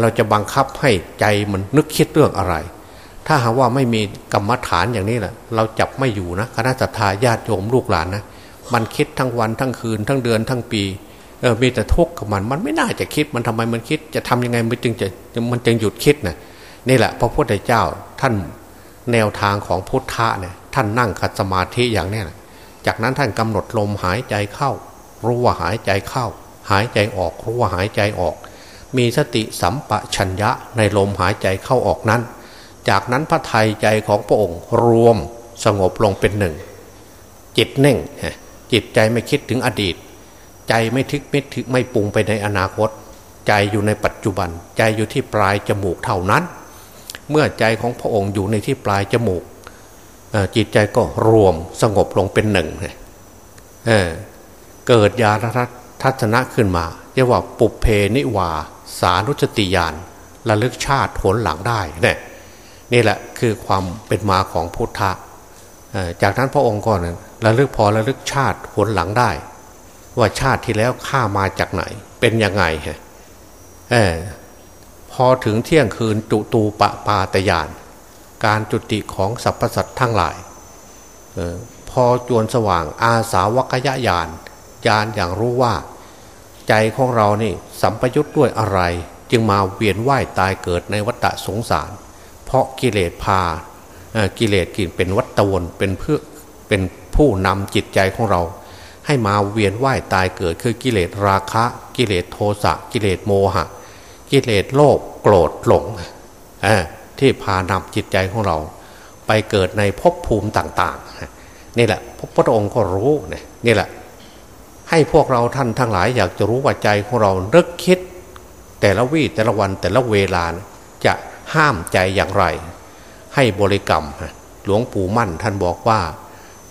เราจะบังคับให้ใจมันนึกคิดเรื่องอะไร ถ้าหากว่าไม่มีกรรมฐานอย่างนี้แหละเราจับไม่อยู่นะคณะทาญาติโยมลูกหลานนะมันคิดทั้งวันทั้งคืน ทั้งเดือนทั้งปีเออมีแต่ทุกข์กับมัน มันไม่น่าจะคิดมันทำไมมันคิดจะทำยังไงมันจึงจะมันจึงหยุดคิดนะนี่แหละพระพุทธเจ้าท่านแนวทางของพุทธะเนี่ยท่านนั่งคัดสมาธิอย่างนี้นะจากนั้นท่านกำหนดลมหายใจเข้า รู้ว่าหายใจเข้า หายใจออก รู้ว่าหายใจออก มีสติสัมปชัญญะในลมหายใจเข้าออกนั้น จากนั้นพระไทยใจของพระองค์รวมสงบลงเป็นหนึ่ง จิตเน่ง จิตใจไม่คิดถึงอดีต ใจไม่ทึกไม่ทึกไม่ปรุงไปในอนาคต ใจอยู่ในปัจจุบัน ใจอยู่ที่ปลายจมูกเท่านั้น เมื่อใจของพระองค์อยู่ในที่ปลายจมูกจิตใจก็รวมสงบลงเป็นหนึ่งเเกิดญาณทัศนะขึ้นมาเรียกว่าปุเพนิวา สานุจติยานระลึกชาติผลหลังได้เนี่ยนี่แหละคือความเป็นมาของพุทธะจากนั้นพระองค์ก็นระลึกพอระลึกชาติผลหลังได้ ว่าชาติที่แล้วข้ามาจากไหน เป็นยังไงฮะพอถึงเที่ยงคืนจุตูปะปาตยาน การจุติของสรรพสัตว์ทั้งหลายออพอจวนสว่างอาสาวกยะยาน ยานอย่างรู้ว่า ใจของเรานี่สัมปยุทธ์ด้วยอะไร จึงมาเวียนว่ายตายเกิดในวัฏสงสาร เพราะกิเลสพากิเลสกินเป็นวัตวนเป็นเพื่อเป็นผู้นำจิตใจของเรา ให้มาเวียนว่ายตายเกิดคือกิเลสราคะ กิเลสโทสะกิเลสโมหะ กิเลสโลภโกรธหลงที่พานำจิตใจของเรา ไปเกิดในภพภูมิต่าง ๆ นี่แหละพระพุทธองค์ก็รู้นี่แหละ ให้พวกเราท่านทั้งหลายอยากจะรู้ว่าใจของเราเลิกคิด แต่ละวี่แต่ละวันแต่ละเวลาจะห้ามใจอย่างไร ให้บริกรรม หลวงปู่มั่นท่านบอกว่า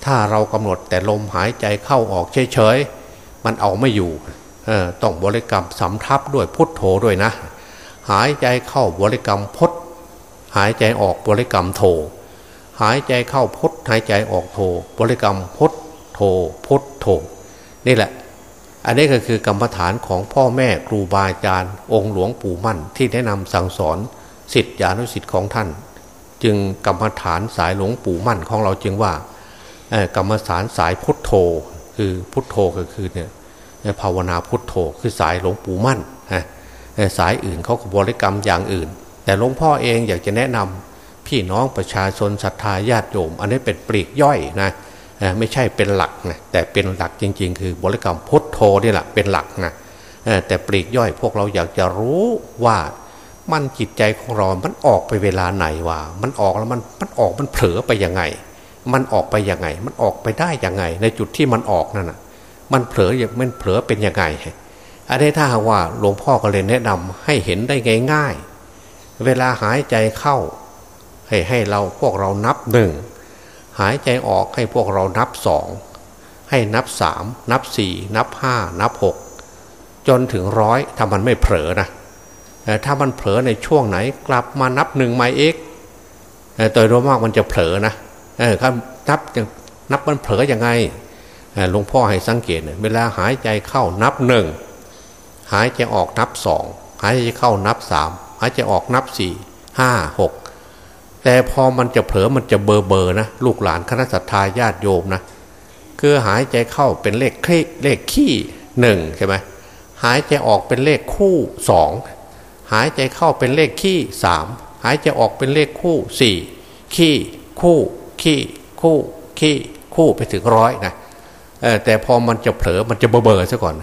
ถ้าเรากำหนดแต่ลมหายใจเข้าออกเฉยๆมันเอาไม่อยู่ต้องบริกรรมสำทับด้วยพุทโธด้วยนะ หายใจเข้าบริกรรมพุทหายใจออกบริกรรมโทหายใจเข้าพุทหายใจออกโทบริกรรมพุทโทพุทโท นี่แหละ อันนี้ก็คือกรรมฐานของพ่อแม่ครูบาอาจารย์ องค์หลวงปู่มั่น ที่แนะนำสั่งสอนสิทธิานุสิทธิ์ของท่าน จึงกรรมฐานสายหลวงปู่มั่นของเราจึงว่ากรรมฐานสายพุทโธ คือพุทโธก็คือเนี่ยภาวนาพุทโธคือสายหลวงปู่มั่นสายอื่นเขาบริกรรมอย่างอื่น แต่หลวงพ่อเองอยากจะแนะนำพี่น้องประชาชนศรัทธาญาติโยม อันนี้เป็นปลีกย่อยนะ ไม่ใช่เป็นหลักนะแต่เป็นหลักจริง ๆ คือบริกรรมพุทโธนี่แหละเป็นหลักนะแต่ปลีกย่อยพวกเราอยากจะรู้ว่ามันจิตใจของเรา มันออกไปเวลาไหนวะมันออกแล้วมันมันออกมันเผลอไปยังไง มันออกไปยังไง มันออกไปได้ยังไง ในจุดที่มันออกนั่นนะมันเผลออย่างมันเผลอเป็นยังไงอันนี้ถ้าว่าหลวงพ่อก็เลยแนะนำให้เห็นได้ง่าย ๆ เวลาหายใจเข้า ให้ให้เราพวกเรานับหนึ่ง หายใจออกให้พวกเรานับสองให้นับสามนับสี่นับห้านับหกจนถึงร้อยถ้ามันไม่เผลอนะถ้ามันเผลอในช่วงไหนกลับมานับหนึ่งไม่เอกโดยรวมมากมันจะเผลอนะครับนับนับมันเผลอยังไงหลวงพ่อให้สังเกตเวลาหายใจเข้านับหนึ่งหายใจออกนับสองหายใจเข้านับสามหายใจออกนับสี่ห้าหก แต่พอมันจะเผลอมันจะเบอร์เบอร์นะลูกหลานคณะสัตยาญาติโยมนะคือหายใจเข้าเป็นเลขคเลขขี้หนึ่งใช่ไหมหายใจออกเป็นเลขคู่สองหายใจเข้าเป็นเลขขี้สามหายใจออกเป็นเลขคู่สี่ขี้คู่ขี้คู่ขี้คู่ไปถึงร้อยนะแต่พอมันจะเผลอมันจะเบอร์เบอร์ซะก่อน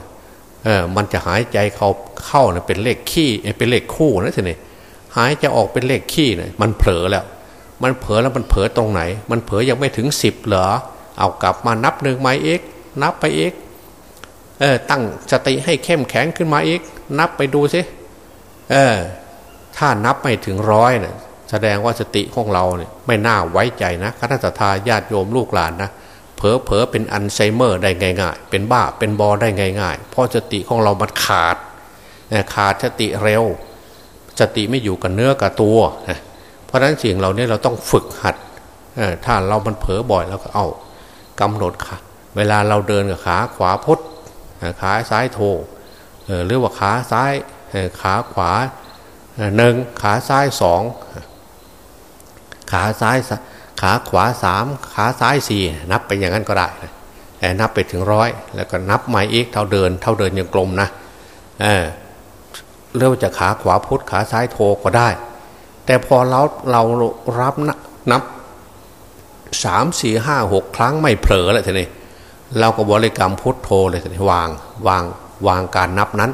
เออมันจะหายใจเข้าเข้าเนี่ยเป็นเลขขี้เป็นเลขคู่นะทีนี้ หายใจออกเป็นเลขขี้เนี่ยมันเผลอแล้ว มันเผลอแล้วมันเผลอตรงไหน มันเผลอยังไม่ถึงสิบเหรอเอากลับมานับหนึ่งไม้เอกนับไปเอกเออตั้งสติให้เข้มแข็งขึ้นมาอีก นับไปดูสิเออถ้านับไม่ถึงร้อยเนี่ยแสดงว่าสติของเราเนี่ยไม่น่าไว้ใจนะคณะทาญาติโยมลูกหลานนะเผลอเผลอเป็นอัลไซเมอร์ได้ง่าย ๆ เป็นบ้าเป็นบอได้ง่าย ๆ เพราะสติของเรามันขาด ขาดสติเร็ว สติไม่อยู่กับเนื้อกับตัวเพราะฉะนั้นสิ่งเรานี่ยเราต้องฝึกหัดถ้าเรามันเผลอบ่อยแล้วก็เอากำหนดค่ะ เวลาเราเดินกับขาขวาพุทขาซ้ายโทหรือว่าขาซ้ายขาขวาหนึ่งขาซ้ายสองขาซ้ายขาขวาสามขาซ้ายสี่นับไปอย่างนั้นก็ได้นับไปถึงร้อยแล้วก็นับใหม่อีกเท่าเดิน เท่าเดินยังกลมนะ เรียกว่าจะขาขวาพุทธขาซ้ายโทก็ได้ แต่พอเราเรารับนับสามสี่ห้าหกครั้งไม่เผลอเลยทีนี้เราก็บริกรรมพุทโธเลยทีนี้วางวางวางการนับนั้น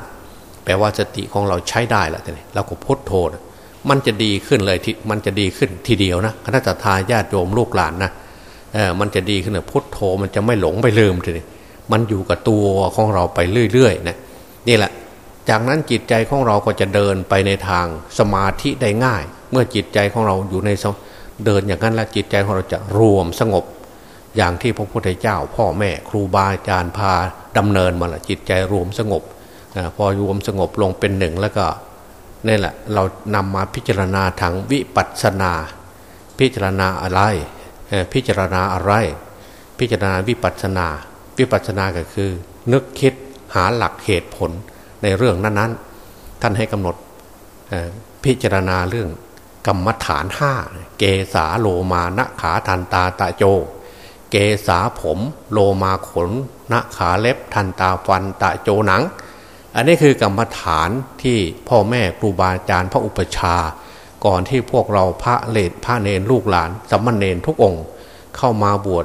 แปลว่าสติของเราใช้ได้ล้วทีนี้เราก็พุทโธมันจะดีขึ้นเลยที่มันจะดีขึ้นทีเดียวนะคณะทาญาติโยมลูกหลานนะเออมันจะดีขึ้นเลยพุทโธมันจะไม่หลงไปลืมทีนี้มันอยู่กับตัวของเราไปเรื่อยๆนะนี่แหละ จากนั้นจิตใจของเราก็จะเดินไปในทางสมาธิได้ง่าย เมื่อจิตใจของเราอยู่ในเดินอย่างนั้นแล้วจิตใจของเราจะรวมสงบ อย่างที่พระพุทธเจ้า พ่อแม่ครูบาอาจารย์พาดำเนินมาละจิตใจรวมสงบพอรวมสงบลงเป็นหนึ่งแล้วก็นี่แหละเรานำมาพิจารณาทางวิปัสสนา พิจารณาอะไรพิจารณาอะไร พิจารณาวิปัสสนา วิปัสสนาก็คือ นึกคิดหาหลักเหตุผล ในเรื่องนั้นๆ ท่านให้กำหนดพิจารณาเรื่องกรรมฐานห้าเกสาโลมานะขาทันตาตะโจ เกสาผมโลมาขนนะขาเล็บทันตาฟันตะโจหนัง อันนี้คือกรรมฐานที่พ่อแม่ครูบาอาจารย์พระอุปชา ก่อนที่พวกเราพระเลดพระเนรลูกหลานสัมมเนรทุกองค์ เข้ามาบวช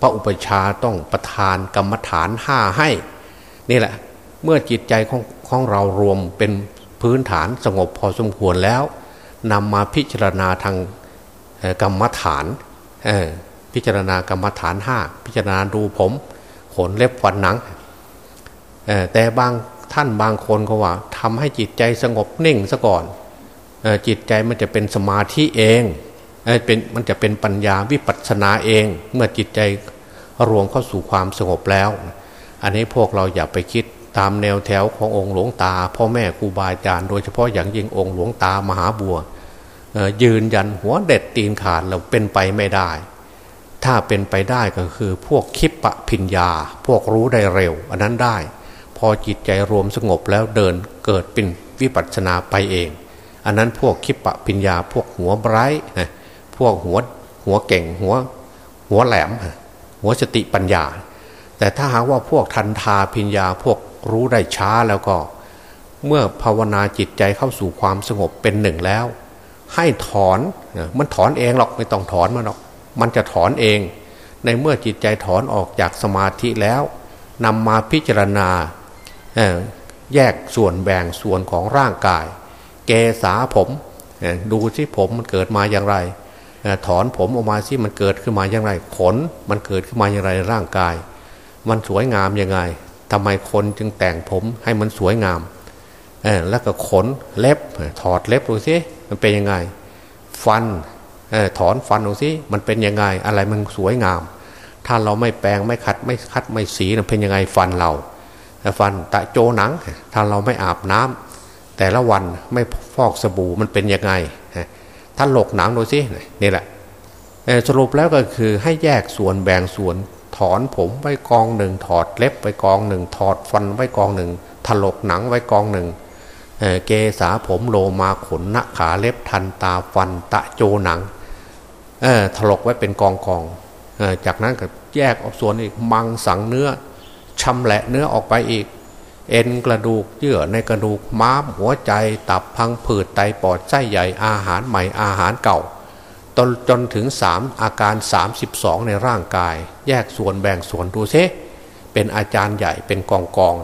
พระอุปชาต้องประทานกรรมฐานห้าให้ นี่แหละ เมื่อจิตใจของของเรารวมเป็นพื้นฐานสงบพอสมควรแล้วนำมาพิจารณาทางกรรมฐานพิจารณากรรมฐานห้าพิจารณาดูผม ขนเล็บฟันหนังแต่บางท่านบางคนก็ว่าทำให้จิตใจสงบนิ่งซะก่อนจิตใจมันจะเป็นสมาธิเองเป็นมันจะเป็นปัญญาวิปัสสนาเอง เมื่อจิตใจรวมเข้าสู่ความสงบแล้ว อันนี้พวกเราอย่าไปคิด ตามแนวแถวขององค์หลวงตา พ่อแม่ครูบาอาจารย์ โดยเฉพาะอย่างยิ่งองค์หลวงตามหาบัวยืนยันหัวเด็ดตีนขาดเราเป็นไปไม่ได้ ถ้าเป็นไปได้ก็คือพวกคิปปะพิญญา พวกรู้ได้เร็ว อันนั้นได้ พอจิตใจรวมสงบแล้วเดินเกิดเป็นวิปัสสนาไปเอง อันนั้นพวกคิปปะพิญญา พวกหัวไบรท์พวกหัวหัวเก่งหัวหัวแหลม หัวสติปัญญา แต่ถ้าหากว่าพวกทันทาพิญญาพวก รู้ได้ช้าแล้วก็ เมื่อภาวนาจิตใจเข้าสู่ความสงบเป็นหนึ่งแล้ว ให้ถอนมันถอนเองหรอกไม่ต้องถอนมันหรอก มันจะถอนเอง ในเมื่อจิตใจถอนออกจากสมาธิแล้วนำมาพิจารณาแยกส่วนแบ่งส่วนของร่างกาย เกษาผมดูที่ผมมันเกิดมาอย่างไร ถอนผมออกมาที่มันเกิดขึ้นมาอย่างไร ขนมันเกิดขึ้นมาอย่างไรร่างกาย มันสวยงามยังไง ทำไมคนจึงแต่งผมให้มันสวยงามเอ่แล้วก็ขนเล็บถอดเล็บดูสิมันเป็นยังไง ฟันถอนฟันดูสิมันเป็นยังไง อะไรมันสวยงาม ถ้าเราไม่แปลงไม่ขัดไม่คัดไม่สีมันเป็นยังไงฟันเราฟันตะโจหนัง ถ้าเราไม่อาบน้ำแต่ละวันไม่ฟอกสบู่มันเป็นยังไงท่านหลกหนังดูสินี่แหละสรุปแล้วก็คือให้แยกส่วนแบ่งส่วน ถอนผมไว้กองหนึ่ง ถอดเล็บไว้กองหนึ่ง ถอดฟันไว้กองหนึ่ง ถลกหนังไว้กองหนึ่งเกษาผมโลมาขนนะขาเล็บทันตาฟันตะโจหนังถลกไว้เป็นกองกองจากนั้นก็แยกออกส่วนอีกมังสังเนื้อชำแหละเนื้อออกไปอีก เอ็นกระดูกเยื่อในกระดูกม้ามหัวใจ ตับพังผืดไตปอดไส้ใหญ่อาหารใหม่อาหารเก่า จนจนถึงสามอาการ 32 ในร่างกาย แยกส่วนแบ่งส่วนดูซิเป็นอาจารย์ใหญ่เป็นกองกอง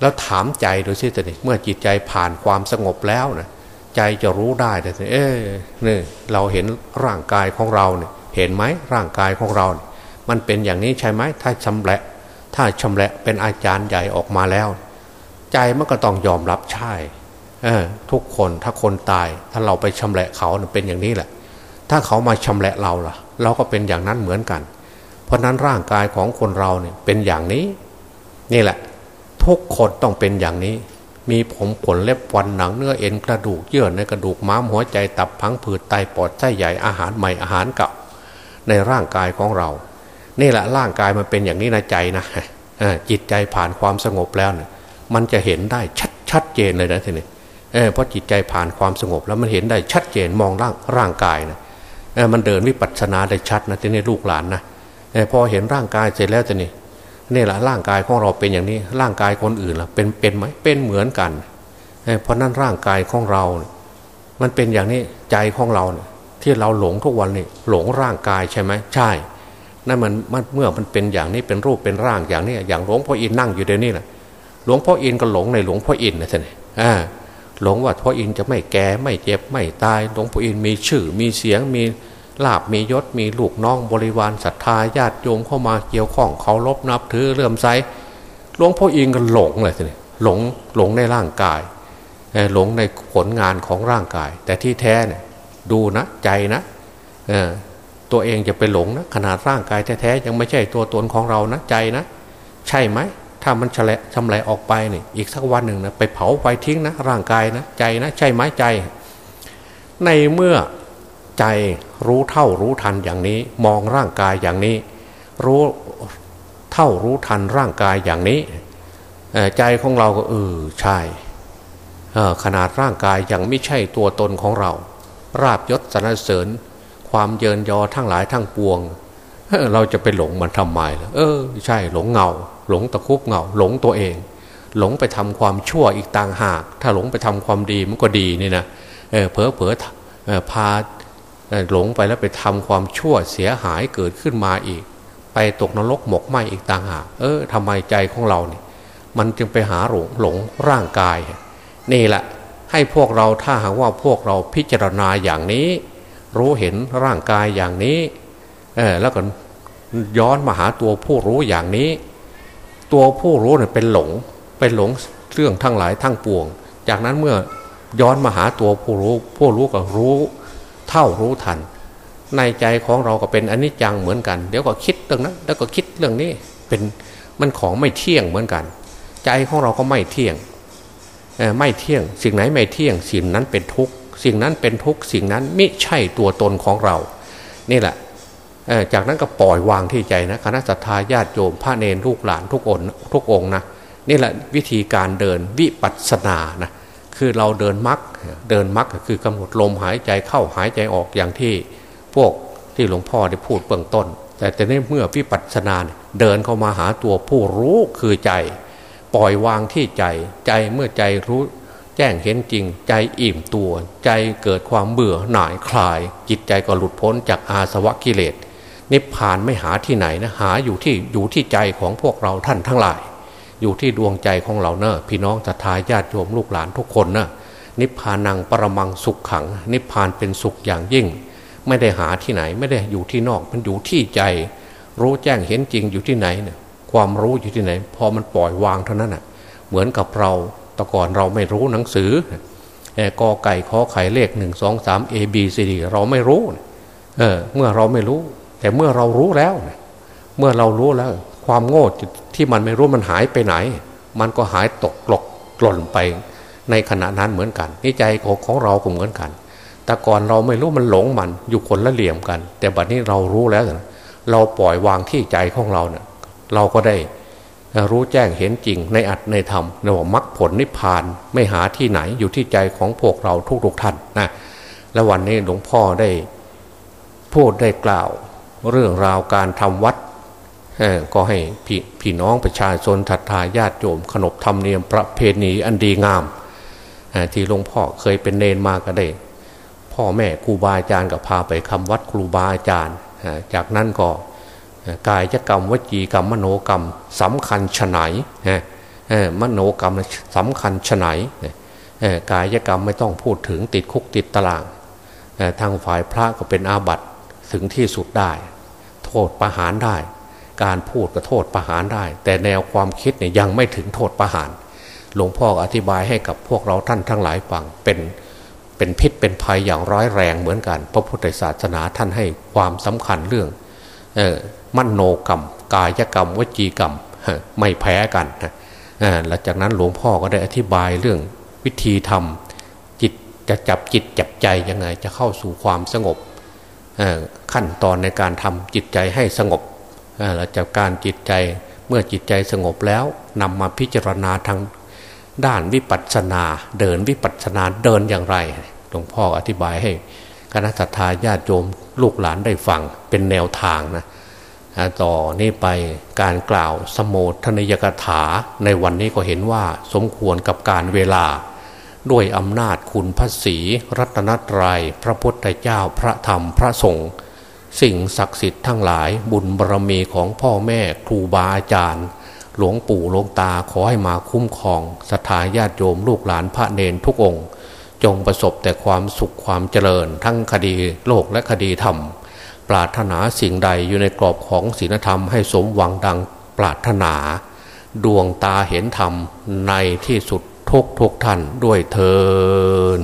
แล้วถามใจดูซิแต่เมื่อจิตใจผ่านความสงบแล้วนะใจจะรู้ได้แต่เอ๊เนี่ยเราเห็นร่างกายของเราเนี่ยเห็นไหมร่างกายของเรา มันเป็นอย่างนี้ใช่ไหมถ้าชำแหละ ถ้าชำแหละเป็นอาจารย์ใหญ่ออกมาแล้ว ใจมันก็ต้องยอมรับใช่ทุกคนถ้าคนตายถ้าเราไปชำแหละเขาเป็นอย่างนี้แหละ ถ้าเขามาชำแหละเราล่ะ เราก็เป็นอย่างนั้นเหมือนกัน เพราะนั้นร่างกายของคนเราเนี่ยเป็นอย่างนี้ นี่แหละ ทุกคนต้องเป็นอย่างนี้ มีผมขนเล็บฟันหนังเนื้อเอ็นกระดูกเยื่อในกระดูกม้ามหัวใจตับพังผืดไตปอดไส้ใหญ่อาหารใหม่อาหารเก่าในร่างกายของเรา นี่แหละร่างกายมันเป็นอย่างนี้นะใจนะจิตใจผ่านความสงบแล้วเนี่ยมันจะเห็นได้ชัดชัดเจนเลยนะทีนี้เพราะจิตใจผ่านความสงบแล้วมันเห็นได้ชัดเจนมองร่างร่างกายนะ มันเดินวิปัสสนาได้ชัดนะทีนี้ลูกหลานนะพอเห็นร่างกายเสร็จแล้วทีนี้นี่แหละร่างกายของเราเป็นอย่างนี้ ร่างกายคนอื่นล่ะเป็นเป็นไหมเป็นเหมือนกันเพราะนั้นร่างกายของเรา มันเป็นอย่างนี้ใจของเราที่เราหลงทุกวันนี่หลงร่างกายใช่ไหมใช่นั่นมันเมื่อมันเป็นอย่างนี้เป็นรูปเป็นร่างอย่างนี้อย่างหลวงพ่ออินนั่งอยู่เดี๋ยวนี้แหละหลวงพ่ออินก็หลงในหลวงพ่ออินนะท่านอ่า หลงว่าพ่ออินจะไม่แก่ไม่เจ็บไม่ตายหลวงพ่ออินมีชื่อมีเสียงมีลาบมียศมีลูกน้องบริวารศรัทธาญาติโยมเข้ามาเกี่ยวข้องเขารบนับถือเลื่อมใสหลวงพ่ออินก็หลงเลยท่านหลงหลงในร่างกายหลงในผลงานของร่างกาย แต่ที่แท้เนี่ยดูนะใจนะตัวเองจะไปหลงนะขนาดร่างกายแท้ๆยังไม่ใช่ตัวตนของเรานะใจนะ ใช่ไหม ถ้ามันชะชำแหละออกไปนี่อีกสักวันหนึ่งนะไปเผาไฟทิ้งนะร่างกายนะใจนะใช่ไหมใจ ในเมื่อใจรู้เท่ารู้ทันอย่างนี้ มองร่างกายอย่างนี้ รู้เท่ารู้ทันร่างกายอย่างนี้ใจของเราก็เออใช่ขนาดร่างกายยังไม่ใช่ตัวตนของเรา ราบยศสรรเสริญ ความเยินยอทั้งหลายทั้งปวง เราจะไปหลงมันทำไมล่ะเออ ใช่หลงเงา หลงตะคุบเงาหลงตัวเอง หลงไปทำความชั่วอีกต่างหาก ถ้าหลงไปทำความดีมันก็ดีนี่นะเออเผลอเผลอพาหลงไปแล้วไปทำความชั่วเสียหายเกิดขึ้นมาอีก ไปตกนรกหมกไหมอีกต่างหาก เออทำไมใจของเราเนี่ยมันจึงไปหาหลงหลงร่างกาย นี่แหละให้พวกเราถ้าหากว่าพวกเราพิจารณาอย่างนี้ รู้เห็นร่างกายอย่างนี้เออแล้วก็ย้อนมาหาตัวผู้รู้อย่างนี้ ตัวผู้รู้เนี่ยเป็นหลงเป็นหลงเรื่องทั้งหลายทั้งปวง จากนั้นเมื่อย้อนมาหาตัวผู้รู้ ผู้รู้ก็รู้ เท่ารู้ทัน ในใจของเราก็เป็นอนิจจังเหมือนกัน เดี๋ยวก็คิดเรื่องนั้นแล้วก็คิดเรื่องนี้เป็นมันของไม่เที่ยงเหมือนกัน ใจของเราก็ไม่เที่ยงไม่เที่ยง สิ่งไหนไม่เที่ยง สิ่งนั้นเป็นทุกสิ่งนั้นเป็นทุกสิ่งนั้นไม่ใช่ตัวตนของเรา นี่แหละ จากนั้นก็ปล่อยวางที่ใจนะคณะสัตยาญาติโยมพระเนรลูกหลานทุกองทุกองนะนี่แหละวิธีการเดินวิปัสสนานะคือเราเดินมักเดินมักคือกำหนดลมหายใจเข้าหายใจออกอย่างที่พวกที่หลวงพ่อได้พูดเบื้องต้น แต่แต่ในเมื่อวิปัสสนาเดินเข้ามาหาตัวผู้รู้คือใจ ปล่อยวางที่ใจใจเมื่อใจรู้แจ้งเห็นจริงใจอิ่มตัว ใจเกิดความเบื่อหน่ายคลาย จิตใจก็หลุดพ้นจากอาสวะกิเลส นิพพานไม่หาที่ไหนนะหาอยู่ที่อยู่ที่ใจของพวกเราท่านทั้งหลาย อยู่ที่ดวงใจของเราเนอะพี่น้องศรัทธาญาติโยมลูกหลานทุกคนเนอะนิพพานังปรมังสุขขัง นิพพานเป็นสุขอย่างยิ่ง ไม่ได้หาที่ไหน ไม่ได้อยู่ที่นอกมันอยู่ที่ใจ รู้แจ้งเห็นจริงอยู่ที่ไหนเนี่ยความรู้อยู่ที่ไหน พอมันปล่อยวางเท่านั้นอะเหมือนกับเราแต่ก่อนเราไม่รู้หนังสือกอไก่ขอไข่เลขหนึ่งสองสามเอบีซีดีเราไม่รู้เออเมื่อเราไม่รู้ แต่เมื่อเรารู้แล้ว เมื่อเรารู้แล้ว ความโง่ที่มันไม่รู้มันหายไปไหน มันก็หายตกหลกหล่นไปในขณะนั้นเหมือนกันนี่ใจของของเราก็เหมือนกัน แต่ก่อนเราไม่รู้มันหลงมันอยู่คนละเหลี่ยมกัน แต่บัดนี้เรารู้แล้วเราปล่อยวางที่ใจของเราเนี่ยเราก็ได้รู้แจ้งเห็นจริงในอัตในธรรมในว่ามรรคผลนิพพานไม่หาที่ไหนอยู่ที่ใจของพวกเราทุกๆท่านนะและวันนี้หลวงพ่อได้พูดได้กล่าว เรื่องราวการทำวัดก็ให้พพี่น้องประชาชนทัตทาญาติโยมขนบธรรมเนียมประเพณีอันดีงาม ที่หลวงพ่อเคยเป็นเนนมาก็ได้ พ่อแม่ครูบาอาจารย์ก็พาไปคำวัดครูบาอาจารย์ จากนั้นก็กายกรรมวจีกรรมมโนกรรมสำคัญฉไหนมโนกรรมสำคัญฉไหนกายกรรมไม่ต้องพูดถึงติดคุกติดตารางทางฝ่ายพระก็เป็นอาบัติถึงที่สุดได้ โทษประหารได้ การพูดก็โทษประหารได้ แต่แนวความคิดเนี่ยยังไม่ถึงโทษประหาร หลวงพ่ออธิบายให้กับพวกเราท่านทั้งหลายฟังเป็นเป็นพิษเป็นภัยอย่างร้ายแรงเหมือนกัน พระพุทธศาสนาท่านให้ความสำคัญเรื่องออมโนกรรม กายกรรมวจีกรรมไม่แพ้กันหลังจากนั้นหลวงพ่อก็ได้อธิบายเรื่องวิธีทำจิตจะจับจิตจับใจยังไง จะเข้าสู่ความสงบ ขั้นตอนในการทำจิตใจให้สงบและจากการจิตใจเมื่อจิตใจสงบแล้วนำมาพิจารณาทางด้านวิปัสสนาเดินวิปัสสนาเดินอย่างไรหลวงพ่ออธิบายให้คณะสัตยาญาติโยมลูกหลานได้ฟังเป็นแนวทางนะต่อนี้ไปการกล่าวสมโภชนิยกถาในวันนี้ก็เห็นว่าสมควรกับการเวลา ด้วยอำนาจคุณพระศีรัตนตรยัยพระพุทธเจ้าพระธรรมพระสงฆ์สิ่งศักดิ์สิทธิ์ทั้งหลายบุญบารมีของพ่อแม่ครูบาอาจารย์ หลวงปู่หลวงตาขอให้มาคุ้มครองสถาญาติโยมลูกหลานพระเนนทุกองค์ จงประสบแต่ความสุขความเจริญ ทั้งคดีโลกและคดีธรรม ปรารถนาสิ่งใดอยู่ในกรอบของศีลธรรมให้สมหวังดังปรารถนา ดวงตาเห็นธรรมในที่สุด ทุกทุกท่านด้วยเทอ